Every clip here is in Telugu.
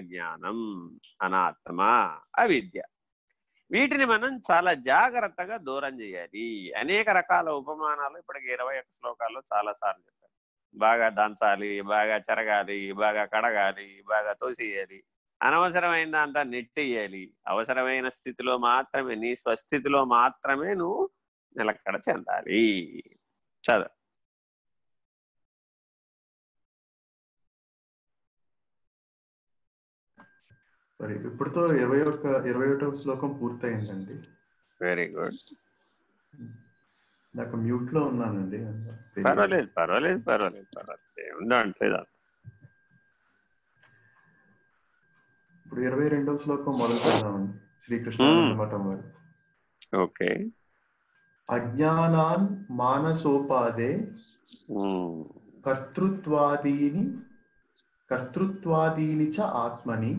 జ్ఞానం అనాత్మ అవిద్య. వీటిని మనం చాలా జాగ్రత్తగా దూరం చేయాలి. అనేక రకాల ఉపమానాలు ఇప్పటికి ఇరవై ఒక్క శ్లోకాల్లో చాలా సార్లు చెప్పారు. బాగా దంచాలి బాగా చెరగాలి బాగా కడగాలి బాగా తోసేయాలి. అనవసరమైన దాంతా నెట్టేయాలి. అవసరమైన స్థితిలో మాత్రమే నీ స్వస్థితిలో మాత్రమే నువ్వు నిలకడ చెందాలి. చదువు. సరే ఇప్పటితో ఇరవై ఒక్క ఇరవై ఒకటవ శ్లోకం పూర్తయిందండి. వెరీ గుడ్ నాకు మ్యూట్లో ఉన్నానండి. పర్వాలేదు పర్వాలేదు పర్వాలేదు పర్వాలేదు. ఏముందో అంటలేదు ఇప్పుడు ఇరవై రెండవ శ్లోకం మొదలు పెడదామండి. శ్రీకృష్ణ మఠం వారు ఓకే. అజ్ఞానాన్ మానసోపాదే కర్తృత్వాదీని కర్తృత్వాదీని చ ఆత్మని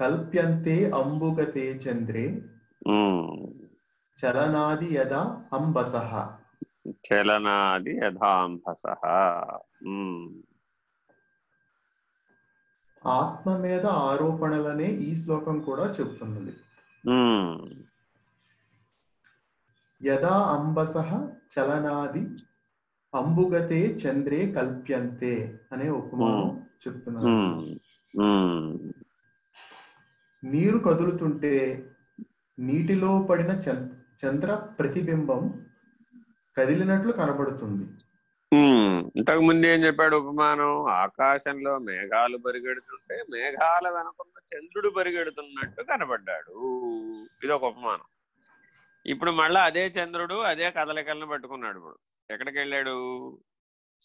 కల్ప్యంతే అంబుగతే చంద్రే. చలనాది యదా అంబస. చలనాది యథాంబస ఆత్మ మీద ఆరోపణలనే ఈ శ్లోకం కూడా చెప్తున్నది. యదా అంబస చలనాది అంబుగతే చంద్రే కల్ప్యంతే అనే ఉపమానం చెప్తున్నారు. నీరు కదులుతుంటే నీటిలో పడిన చంద్ర ప్రతిబింబం కదిలినట్లు కనబడుతుంది. ఇంతకు ముందు ఏం చెప్పాడు ఉపమానం? ఆకాశంలో మేఘాలు పరిగెడుతుంటే మేఘాల వెనకున్న చంద్రుడు పరిగెడుతున్నట్టు కనబడ్డాడు. ఇది ఒక ఉపమానం. ఇప్పుడు మళ్ళా అదే చంద్రుడు అదే కదలికలను పట్టుకున్నాడు ఇప్పుడు. ఎక్కడికి వెళ్ళాడు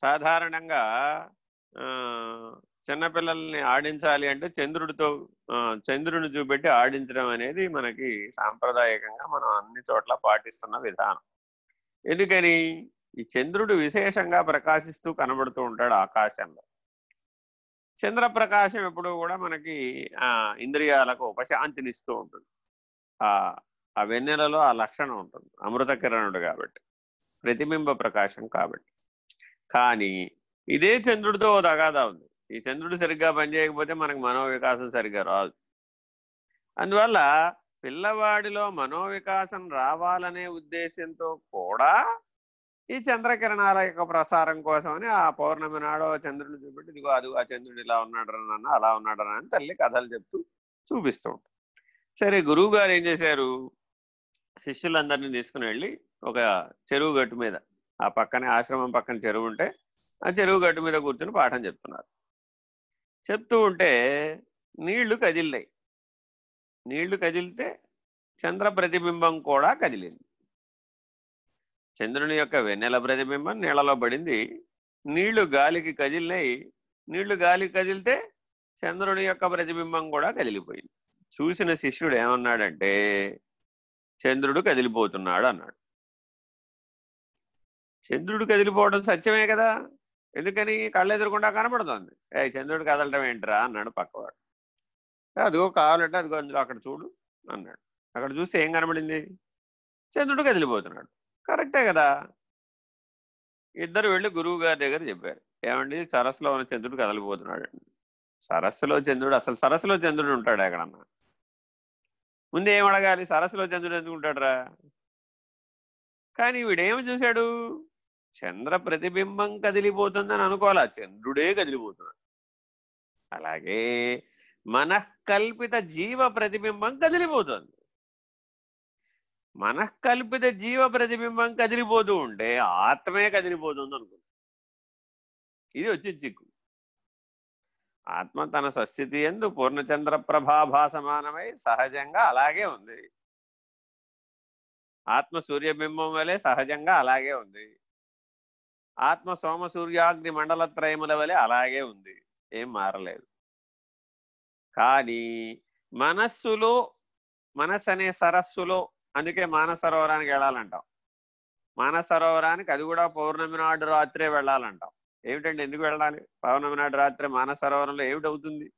సాధారణంగా చిన్నపిల్లల్ని ఆడించాలి అంటే చంద్రుడితో చంద్రుని చూపెట్టి ఆడించడం అనేది మనకి సాంప్రదాయకంగా మనం అన్ని చోట్ల పాటిస్తున్న విధానం. ఎందుకని? ఈ చంద్రుడు విశేషంగా ప్రకాశిస్తూ కనబడుతూ ఉంటాడు ఆకాశంలో. చంద్రప్రకాశం ఎప్పుడు కూడా మనకి ఆ ఇంద్రియాలకు ఉపశాంతినిస్తూ ఉంటుంది. ఆ ఆ వెన్నెలలో ఆ లక్షణం ఉంటుంది. అమృత కిరణుడు కాబట్టి ప్రతిబింబ ప్రకాశం కాబట్టి. కానీ ఇదే చంద్రుడితో ఓ తగాదా ఉంది. ఈ చంద్రుడు సరిగ్గా పనిచేయకపోతే మనకు మనోవికాసం సరిగ్గా రాదు. అందువల్ల పిల్లవాడిలో మనోవికాసం రావాలనే ఉద్దేశంతో కూడా ఈ చంద్రకిరణాల యొక్క ప్రసారం కోసమని ఆ పౌర్ణమి నాడో చంద్రుడిని చూపెట్టి ఇదిగో అది ఆ చంద్రుడు ఇలా ఉన్నాడు అలా ఉన్నాడు అని తల్లి కథలు చెప్తూ చూపిస్తూ ఉంటాం సరే గురువు గారు ఏం చేశారు? శిష్యులందరినీ తీసుకుని వెళ్ళి ఒక చెరువు గట్టు మీద ఆ పక్కనే ఆశ్రమం పక్కన చెరువు ఉంటే ఆ చెరువు గట్టు మీద కూర్చుని పాఠం చెప్తున్నారు. చెప్తూ ఉంటే నీళ్ళు కదిలినాయి. నీళ్ళు కదిలితే చంద్ర ప్రతిబింబం కూడా కదిలింది. చంద్రుని యొక్క వెన్నెల ప్రతిబింబం నీళ్ళలో పడింది. నీళ్ళు గాలికి కదిలినాయి. నీళ్ళు గాలికి కదిలితే చంద్రుని యొక్క ప్రతిబింబం కూడా కదిలిపోయింది. చూసిన శిష్యుడు ఏమన్నాడంటే చంద్రుడు కదిలిపోతున్నాడు అన్నాడు. చంద్రుడు కదిలిపోవడం సత్యమే కదా? ఎందుకని కళ్ళు ఎదురకుండా కనపడుతుంది. ఏ చంద్రుడు కదలటం ఏంట్రా? అన్నాడు పక్కవాడు. అదిగో కావాలంటే అదిగో అందులో అక్కడ చూడు అన్నాడు. అక్కడ చూస్తే ఏం కనబడింది? చంద్రుడు కదిలిపోతున్నాడు. కరెక్టే కదా. ఇద్దరు వెళ్ళి గురువు గారి దగ్గర చెప్పారు. ఏమండి సరస్సులో ఉన్న చంద్రుడు కదలిపోతున్నాడు. సరస్సులో చంద్రుడు? అసలు సరస్సులో చంద్రుడు ఉంటాడు ఎక్కడన్నా? ముందు ఏం అడగాలి? సరస్సులో చంద్రుడు ఎందుకు ఉంటాడురా? కానీ వీడేమి చూశాడు? చంద్ర ప్రతిబింబం కదిలిపోతుందని అనుకోవాలా? చంద్రుడే కదిలిపోతున్నాడు. అలాగే మనఃకల్పిత జీవ ప్రతిబింబం కదిలిపోతుంది. మనఃకల్పిత జీవ ప్రతిబింబం కదిలిపోతూ ఉంటే ఆత్మే కదిలిపోతుంది అనుకుంది ఇది వచ్చి చిక్కు. ఆత్మ తన స్వస్థితి ఎందు పూర్ణచంద్ర ప్రభాభాసమానమై సహజంగా అలాగే ఉంది. ఆత్మ సూర్యబింబం వలె సహజంగా అలాగే ఉంది. ఆత్మ సోమ సూర్యాగ్ని మండలత్రయముల వలె అలాగే ఉంది. ఏం మారలేదు. కానీ మనస్సులో మనస్సు అనే సరస్సులో అందుకే మానసరోవరానికి వెళ్ళాలంటాం. మానసరోవరానికి అది కూడా పౌర్ణమి నాడు రాత్రే వెళ్ళాలంటాం. ఏమిటండి ఎందుకు వెళ్ళాలి? పౌర్ణమి నాడు రాత్రి మానసరోవరంలో ఏమిటి అవుతుంది?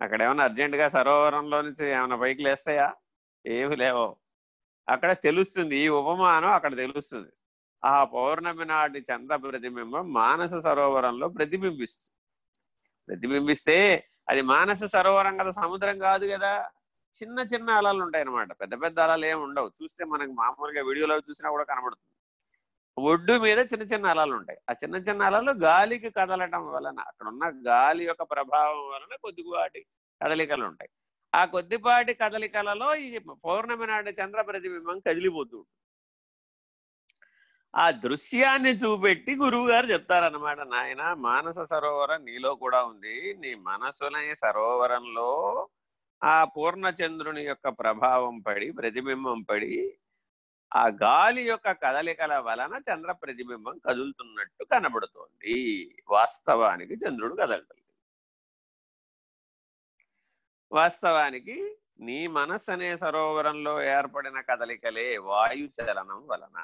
అక్కడ ఏమైనా అర్జెంటుగా సరోవరంలో నుంచి ఏమైనా పైకి లేస్తాయా ఏమి లేవో. అక్కడ తెలుస్తుంది. ఈ ఉపమానం అక్కడ తెలుస్తుంది. ఆ పౌర్ణమి నాటి చంద్ర ప్రతిబింబం మానస సరోవరంలో ప్రతిబింబిస్తుంది ప్రతిబింబిస్తే అది మానస సరోవరం కదా సముద్రం కాదు కదా. చిన్న చిన్న అలలు ఉంటాయి అనమాట పెద్ద పెద్ద అలలు ఏమి ఉండవు. చూస్తే మనకు మామూలుగా వీడియోలో చూసినా కూడా కనబడుతుంది. ఒడ్డు మీద చిన్న చిన్న అలలు ఉంటాయి. ఆ చిన్న చిన్న అలలు గాలికి కదలటం వలన అక్కడ ఉన్న గాలి యొక్క ప్రభావం వలన కొద్దిపాటి కదలికలు ఉంటాయి. ఆ కొద్దిపాటి కదలికలలో ఈ పౌర్ణమి నాటి చంద్ర ప్రతిబింబం కదిలిపోతూ ఉంటుంది. ఆ దృశ్యాన్ని చూపెట్టి గురువు గారు చెప్తారనమాట నాయన మానస సరోవరం నీలో కూడా ఉంది. నీ మనసునే సరోవరంలో ఆ పూర్ణచంద్రుని యొక్క ప్రభావం పడి ప్రతిబింబం పడి ఆ గాలి యొక్క కదలికల వలన చంద్ర ప్రతిబింబం కదులుతున్నట్టు కనబడుతోంది. వాస్తవానికి చంద్రుడు కదలటం వాస్తవానికి నీ మనస్సు అనే సరోవరంలో ఏర్పడిన కదలికలే వాయు చలనం వలన.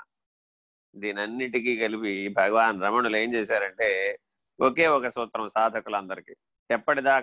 దీనన్నిటికీ కలిపి భగవాన్ రమణులు ఏం చేశారంటే ఒకే ఒక సూత్రం సాధకులందరికీ. ఎప్పటిదాకా